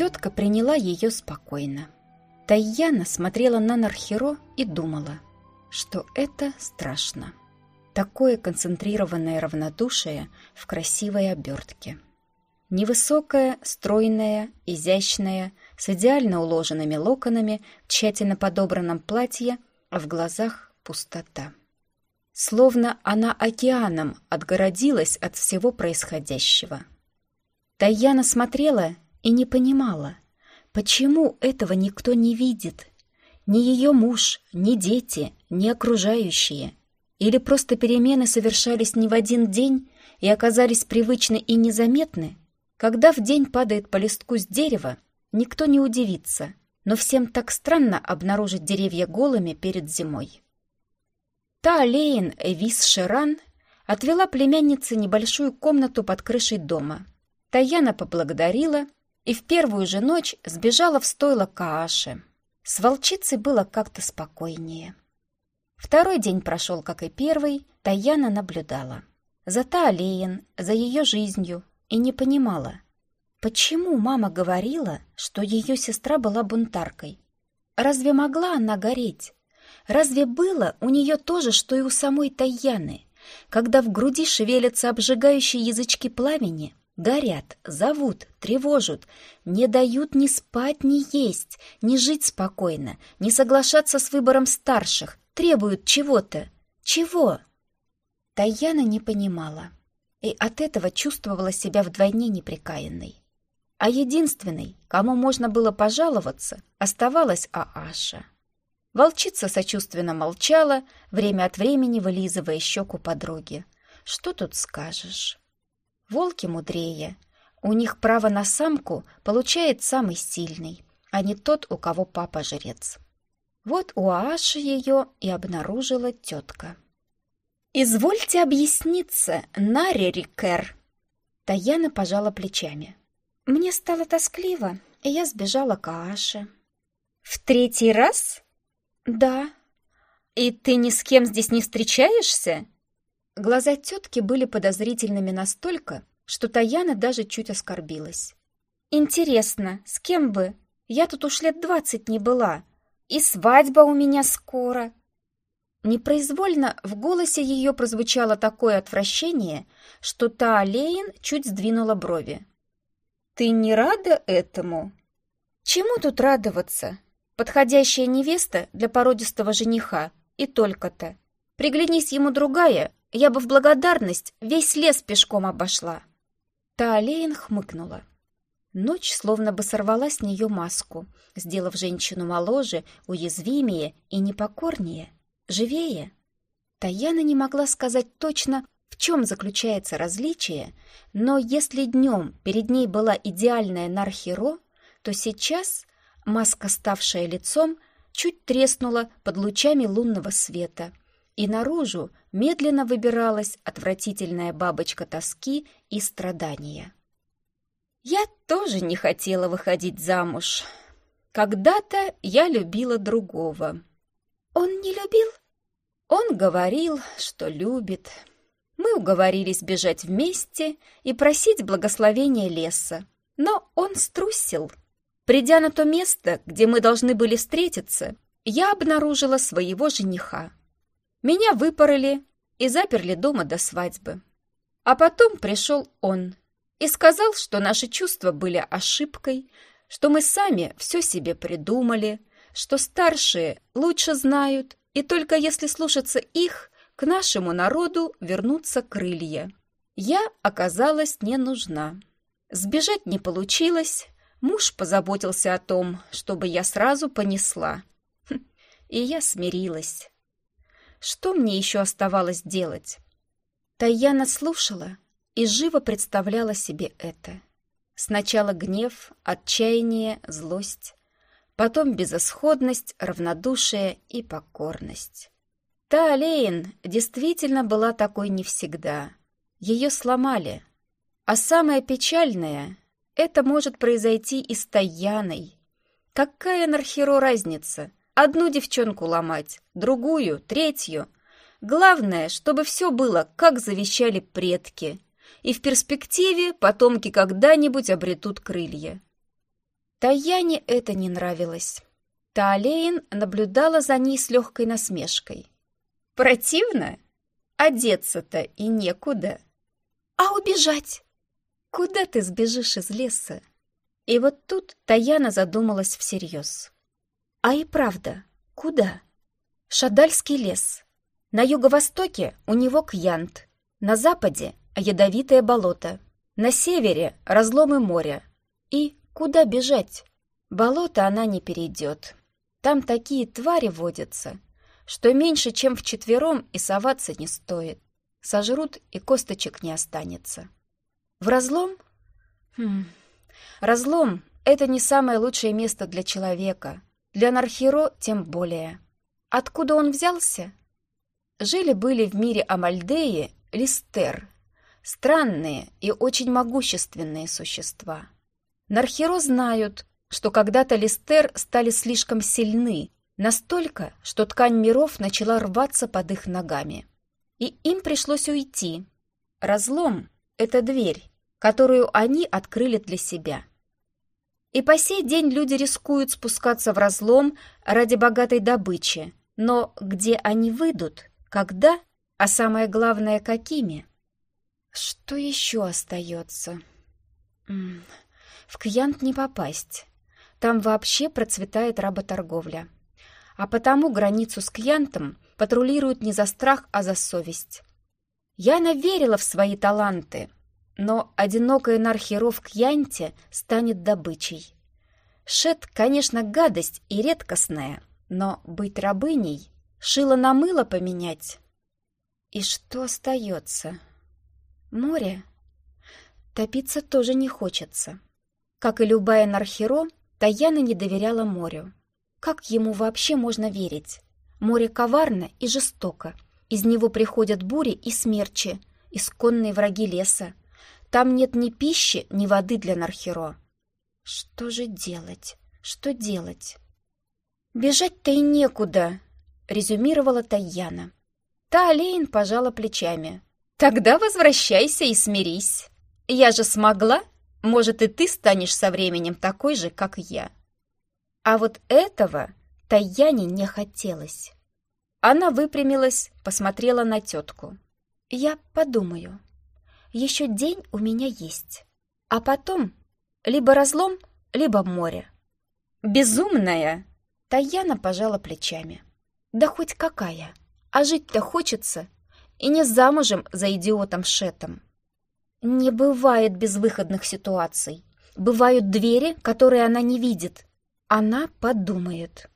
Тетка приняла ее спокойно. Таяна смотрела на Нархеро и думала, что это страшно. Такое концентрированное равнодушие в красивой обертке. Невысокая, стройная, изящная, с идеально уложенными локонами, тщательно подобранном платье, а в глазах пустота. Словно она океаном отгородилась от всего происходящего. Таяна смотрела и не понимала, почему этого никто не видит. Ни ее муж, ни дети, ни окружающие. Или просто перемены совершались не в один день и оказались привычны и незаметны. Когда в день падает по листку с дерева, никто не удивится, но всем так странно обнаружить деревья голыми перед зимой. Та Лейн Эвис Шеран отвела племяннице небольшую комнату под крышей дома. Таяна поблагодарила и в первую же ночь сбежала в стойло Кааши. С волчицей было как-то спокойнее. Второй день прошел, как и первый, Таяна наблюдала. За Таолеен, за ее жизнью, и не понимала, почему мама говорила, что ее сестра была бунтаркой. Разве могла она гореть? Разве было у нее то же, что и у самой Таяны, когда в груди шевелятся обжигающие язычки пламени, горят, зовут, тревожат, не дают ни спать, ни есть, ни жить спокойно, ни соглашаться с выбором старших, требуют чего-то. Чего? Таяна не понимала и от этого чувствовала себя вдвойне неприкаянной. А единственной, кому можно было пожаловаться, оставалась Ааша. Волчица сочувственно молчала, время от времени вылизывая щеку подруги. Что тут скажешь? Волки мудрее. У них право на самку получает самый сильный, а не тот, у кого папа жрец. Вот у Ааши ее и обнаружила тетка. «Извольте объясниться, Нарерикер!» Таяна пожала плечами. «Мне стало тоскливо, и я сбежала к Ааше». «В третий раз?» «Да». «И ты ни с кем здесь не встречаешься?» Глаза тетки были подозрительными настолько, что Таяна даже чуть оскорбилась. «Интересно, с кем бы? Я тут уж лет двадцать не была. И свадьба у меня скоро». Непроизвольно в голосе ее прозвучало такое отвращение, что та Лейн чуть сдвинула брови. «Ты не рада этому?» «Чему тут радоваться? Подходящая невеста для породистого жениха, и только-то. Приглянись ему другая, я бы в благодарность весь лес пешком обошла». Таолейн хмыкнула. Ночь словно бы сорвала с нее маску, сделав женщину моложе, уязвимее и непокорнее, живее. Таяна не могла сказать точно, в чем заключается различие, но если днем перед ней была идеальная Нархеро, то сейчас Маска, ставшая лицом, чуть треснула под лучами лунного света, и наружу медленно выбиралась отвратительная бабочка тоски и страдания. Я тоже не хотела выходить замуж. Когда-то я любила другого. Он не любил? Он говорил, что любит. Мы уговорились бежать вместе и просить благословения леса, но он струсил. Придя на то место, где мы должны были встретиться, я обнаружила своего жениха. Меня выпороли и заперли дома до свадьбы. А потом пришел он и сказал, что наши чувства были ошибкой, что мы сами все себе придумали, что старшие лучше знают, и только если слушаться их, к нашему народу вернутся крылья. Я оказалась не нужна. Сбежать не получилось, Муж позаботился о том, чтобы я сразу понесла. Хм, и я смирилась. Что мне еще оставалось делать? Таяна слушала и живо представляла себе это. Сначала гнев, отчаяние, злость, потом безысходность, равнодушие и покорность. Та Алейн действительно была такой не всегда. Ее сломали. А самое печальное это может произойти и с Таяной. Какая Нархеро разница? Одну девчонку ломать, другую, третью. Главное, чтобы все было, как завещали предки. И в перспективе потомки когда-нибудь обретут крылья. Таяне это не нравилось. Таалейн наблюдала за ней с легкой насмешкой. «Противно? Одеться-то и некуда. А убежать? Куда ты сбежишь из леса?» И вот тут Таяна задумалась всерьез. «А и правда, куда?» «Шадальский лес. На юго-востоке у него Кьянт, на западе — ядовитое болото, на севере — разломы моря. И куда бежать? Болото она не перейдет. Там такие твари водятся, что меньше, чем вчетвером и соваться не стоит. Сожрут, и косточек не останется. В разлом? Хм. Разлом — это не самое лучшее место для человека. Для Нархиро тем более. Откуда он взялся? Жили-были в мире Амальдеи Листер. Странные и очень могущественные существа. Нархиро знают, что когда-то Листер стали слишком сильны, настолько, что ткань миров начала рваться под их ногами. И им пришлось уйти. Разлом — это дверь, которую они открыли для себя. И по сей день люди рискуют спускаться в разлом ради богатой добычи, но где они выйдут, когда, а самое главное, какими? Что еще остается? В Кьянт не попасть. Там вообще процветает работорговля. А потому границу с Кьянтом патрулируют не за страх, а за совесть. Яна верила в свои таланты, но одинокая Нархеро в Кьянте станет добычей. Шет, конечно, гадость и редкостная — но быть рабыней, шило на мыло поменять. И что остается? Море? Топиться тоже не хочется. Как и любая Нархеро, Таяна не доверяла морю. Как ему вообще можно верить? Море коварно и жестоко. Из него приходят бури и смерчи, исконные враги леса. Там нет ни пищи, ни воды для Нархеро. Что же делать? Что делать? «Бежать-то и некуда», — резюмировала Таяна. Та Алейн пожала плечами. «Тогда возвращайся и смирись. Я же смогла. Может, и ты станешь со временем такой же, как я». А вот этого Таяне не хотелось. Она выпрямилась, посмотрела на тетку. «Я подумаю. Еще день у меня есть. А потом либо разлом, либо море». «Безумная!» Таяна пожала плечами. «Да хоть какая! А жить-то хочется! И не замужем за идиотом Шетом!» «Не бывает безвыходных ситуаций. Бывают двери, которые она не видит. Она подумает».